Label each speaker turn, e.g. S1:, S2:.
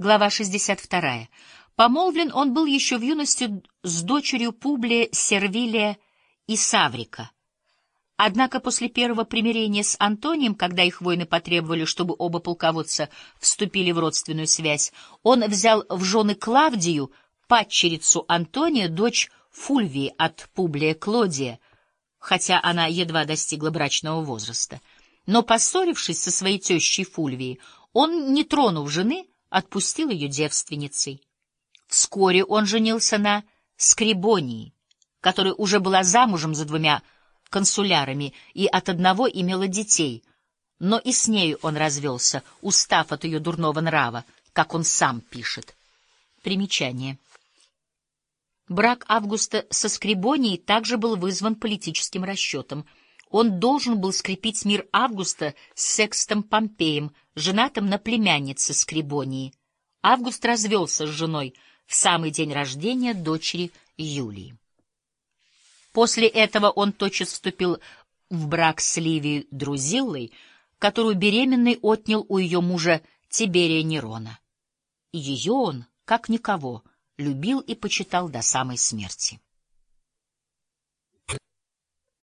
S1: Глава 62. Помолвлен он был еще в юности с дочерью Публия Сервилия и Саврика. Однако после первого примирения с Антонием, когда их воины потребовали, чтобы оба полководца вступили в родственную связь, он взял в жены Клавдию, падчерицу Антония, дочь Фульвии от Публия Клодия, хотя она едва достигла брачного возраста. Но, поссорившись со своей тещей Фульвией, он, не тронув жены, отпустил ее девственницей. Вскоре он женился на Скрибонии, которая уже была замужем за двумя консулярами и от одного имела детей, но и с нею он развелся, устав от ее дурного нрава, как он сам пишет. Примечание. Брак Августа со Скрибонией также был вызван политическим расчетом — он должен был скрепить мир Августа с Секстом Помпеем, женатым на племяннице Скрибонии. Август развелся с женой в самый день рождения дочери Юлии. После этого он тотчас вступил в брак с Ливией Друзиллой, которую беременный отнял у ее мужа Тиберия Нерона. Ее он, как никого, любил и почитал до самой смерти.